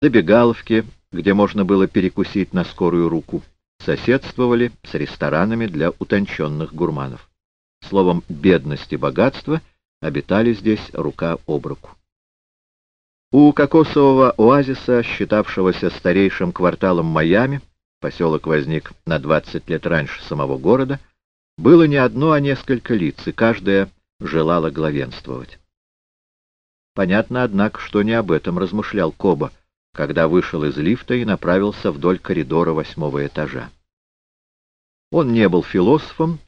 забегаловки, где можно было перекусить на скорую руку, соседствовали с ресторанами для утонченных гурманов. Словом, бедность и богатство обитали здесь рука об руку. У кокосового оазиса, считавшегося старейшим кварталом Майами, поселок возник на 20 лет раньше самого города, было не одно, а несколько лиц, и каждая желала главенствовать. Понятно, однако, что не об этом размышлял Коба, когда вышел из лифта и направился вдоль коридора восьмого этажа. Он не был философом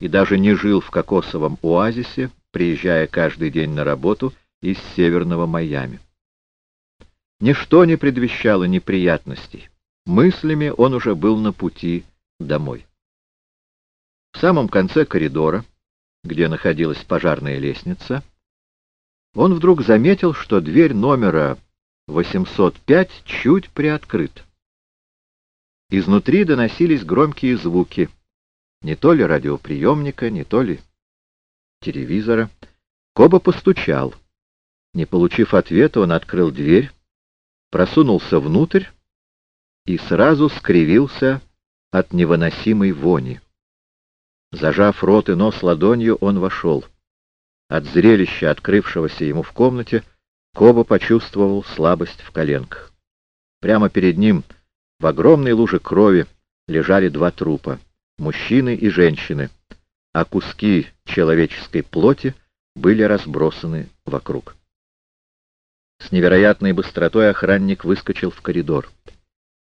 и даже не жил в кокосовом оазисе, приезжая каждый день на работу из северного Майами. Ничто не предвещало неприятностей. Мыслями он уже был на пути домой. В самом конце коридора, где находилась пожарная лестница, он вдруг заметил, что дверь номера 805 чуть приоткрыта. Изнутри доносились громкие звуки, не то ли радиоприемника, не то ли телевизора. Коба постучал. Не получив ответа, он открыл дверь, просунулся внутрь и сразу скривился от невыносимой вони. Зажав рот и нос ладонью, он вошел. От зрелища, открывшегося ему в комнате, Коба почувствовал слабость в коленках. Прямо перед ним, в огромной луже крови, лежали два трупа — мужчины и женщины, а куски человеческой плоти были разбросаны вокруг. С невероятной быстротой охранник выскочил в коридор.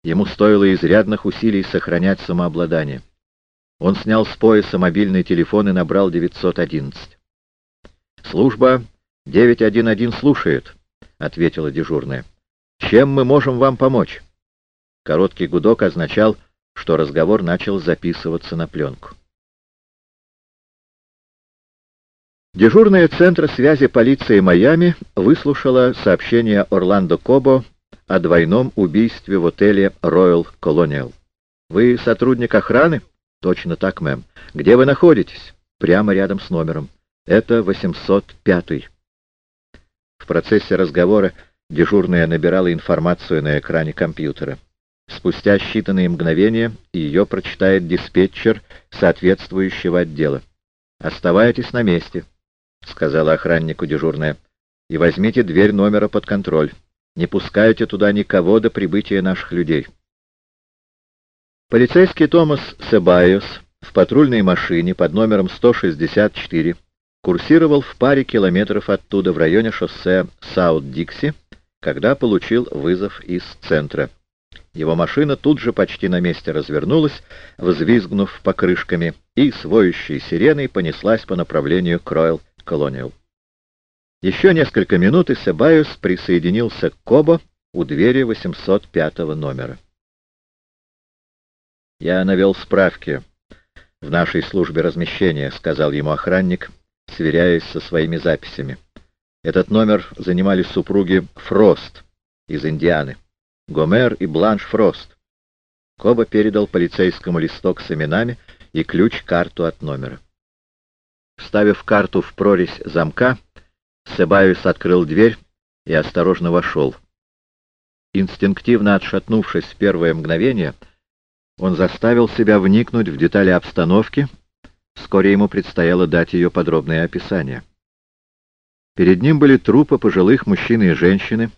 Ему стоило изрядных усилий сохранять самообладание. Он снял с пояса мобильный телефон и набрал 911. «Служба 911 слушает», — ответила дежурная. «Чем мы можем вам помочь?» Короткий гудок означал, что разговор начал записываться на пленку. Дежурная Центра связи полиции Майами выслушала сообщение Орландо Кобо о двойном убийстве в отеле Royal Colonial. «Вы сотрудник охраны?» «Точно так, мэм. Где вы находитесь?» «Прямо рядом с номером. Это 805-й». В процессе разговора дежурная набирала информацию на экране компьютера. Спустя считанные мгновения ее прочитает диспетчер соответствующего отдела. «Оставайтесь на месте», — сказала охраннику дежурная, — «и возьмите дверь номера под контроль. Не пускайте туда никого до прибытия наших людей». Полицейский Томас Себайос в патрульной машине под номером 164 курсировал в паре километров оттуда в районе шоссе Саут-Дикси, когда получил вызов из центра. Его машина тут же почти на месте развернулась, взвизгнув покрышками, и с воющей сиреной понеслась по направлению к Ройял Колониал. Еще несколько минут, и Себайус присоединился к Кобо у двери 805 номера. «Я навел справки в нашей службе размещения», — сказал ему охранник, сверяясь со своими записями. Этот номер занимали супруги Фрост из Индианы, Гомер и Бланш Фрост. Коба передал полицейскому листок с именами и ключ-карту от номера. Вставив карту в прорезь замка, Себайус открыл дверь и осторожно вошел. Инстинктивно отшатнувшись в первое мгновение, он заставил себя вникнуть в детали обстановки, вскоре ему предстояло дать ее подробное описание. Перед ним были трупы пожилых мужчины и женщины,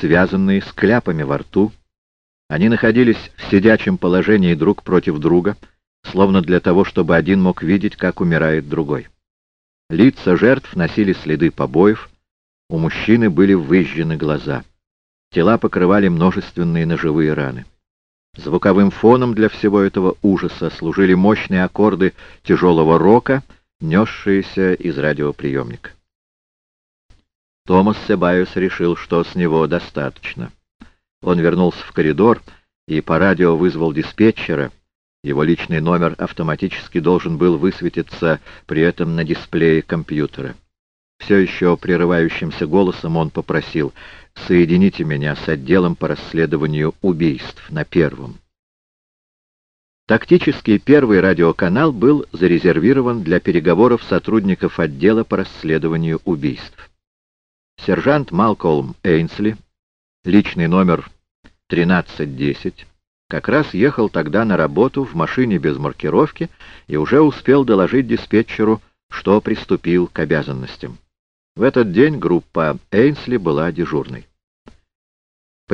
связанные с кляпами во рту. Они находились в сидячем положении друг против друга, словно для того, чтобы один мог видеть, как умирает другой. Лица жертв носили следы побоев, у мужчины были выжжены глаза. Тела покрывали множественные ножевые раны. Звуковым фоном для всего этого ужаса служили мощные аккорды тяжелого рока, несшиеся из радиоприемника. Томас Себайус решил, что с него достаточно. Он вернулся в коридор и по радио вызвал диспетчера, его личный номер автоматически должен был высветиться при этом на дисплее компьютера. Все еще прерывающимся голосом он попросил «Соедините меня с отделом по расследованию убийств на первом». Тактический первый радиоканал был зарезервирован для переговоров сотрудников отдела по расследованию убийств. Сержант Малкольм Эйнсли, личный номер 13.10 как раз ехал тогда на работу в машине без маркировки и уже успел доложить диспетчеру, что приступил к обязанностям. В этот день группа Эйнсли была дежурной.